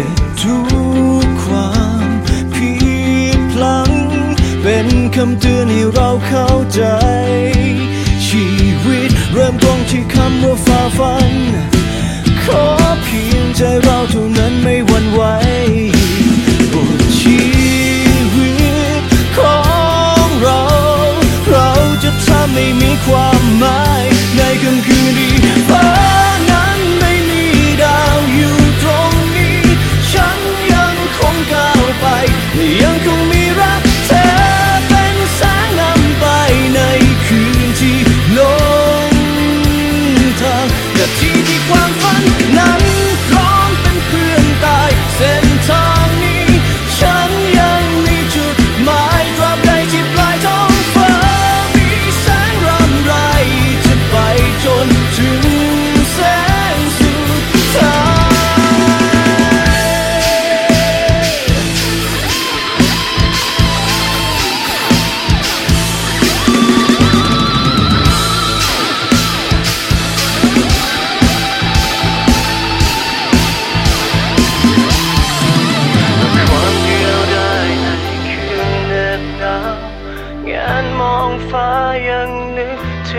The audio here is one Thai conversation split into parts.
็บทุกความผิดพลัง เป็นคำเตือนให้เราเข้าใจ ชีวิตเริ่มต้นที่คำว่าฝ่าฟัน ขอเพียงใจเราเท่าน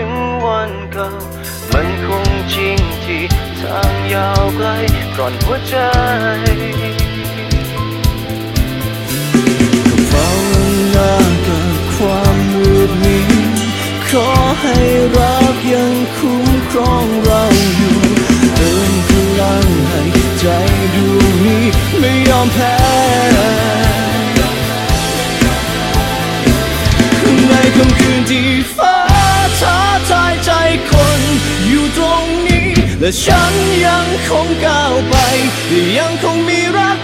ถึงวันเก่า มันคงจริงที่ทางยาวไกลก่อนหัวใจเฝ้าหน้ากับความมืดมิดขอให้รักยังคุ้มครองเราอยู่เติมพลังให้ใจดวงนี้ไม่ยอมแพ้ในค่ำคืนที่ และฉันยังคงก้าวไป ยังคงมีรัก